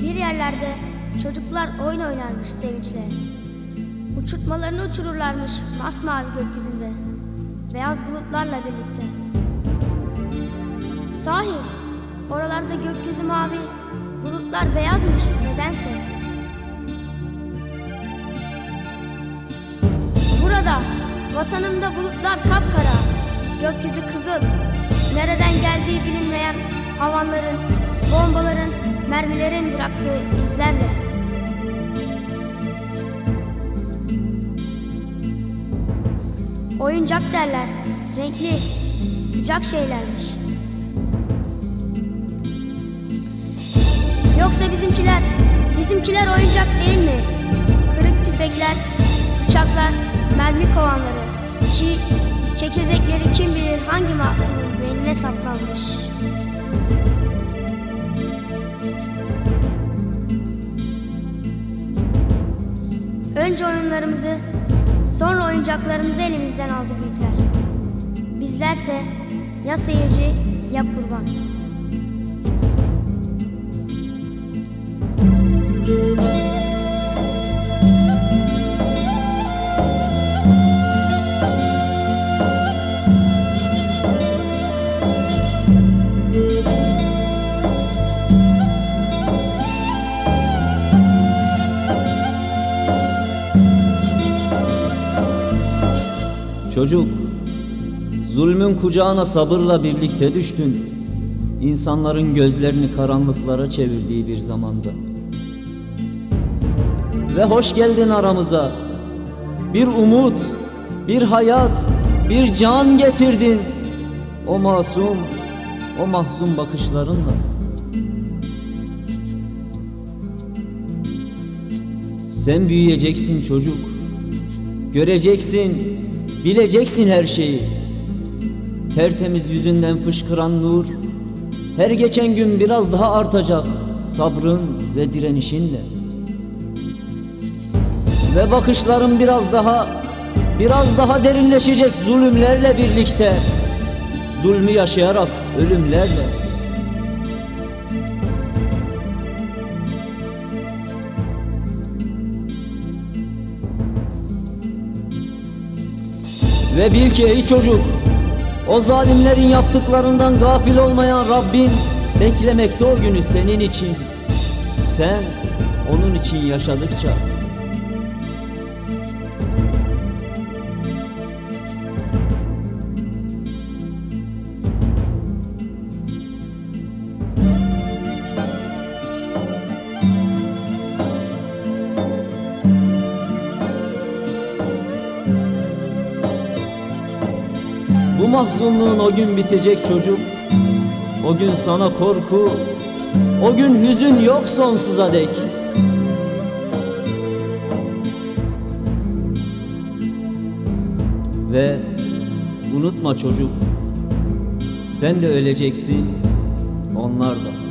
Bir yerlerde çocuklar oyun oynarmış sevinçle. Uçurtmalarını uçururlarmış masmavi gökyüzünde. Beyaz bulutlarla birlikte. Sahi oralarda gökyüzü mavi, bulutlar beyazmış nedense. Burada vatanımda bulutlar kapkara, gökyüzü kızıl. Nereden geldiği bilinmeyen havanların, bombaların, mermilerin bıraktığı izlerle. Oyuncak derler, renkli, sıcak şeylermiş. Yoksa bizimkiler, bizimkiler oyuncak değil mi? Kırık tüfekler, bıçaklar, mermi kovanları ki çekirdekleri kim bilir hangi masumun beynine saplanmış. Önce oyunlarımızı, sonra oyuncaklarımızı elimizden aldı büyükler. Bizlerse ya seyirci ya kurban. Çocuk, zulmün kucağına sabırla birlikte düştün. İnsanların gözlerini karanlıklara çevirdiği bir zamanda. Ve hoş geldin aramıza. Bir umut, bir hayat, bir can getirdin. O masum, o mahzun bakışlarınla. Sen büyüyeceksin çocuk. Göreceksin, bileceksin her şeyi. Tertemiz yüzünden fışkıran nur, her geçen gün biraz daha artacak sabrın ve direnişinle. Ve bakışların biraz daha, biraz daha derinleşecek zulümlerle birlikte. Zulmü yaşayarak ölümlerle. Ve bil ki ey çocuk O zalimlerin yaptıklarından gafil olmayan Rabbin Beklemekte o günü senin için. Sen onun için yaşadıkça mahzunluğun o gün bitecek çocuk. O gün sana korku O gün hüzün yok sonsuza dek. Ve unutma çocuk Sen de öleceksin Onlar da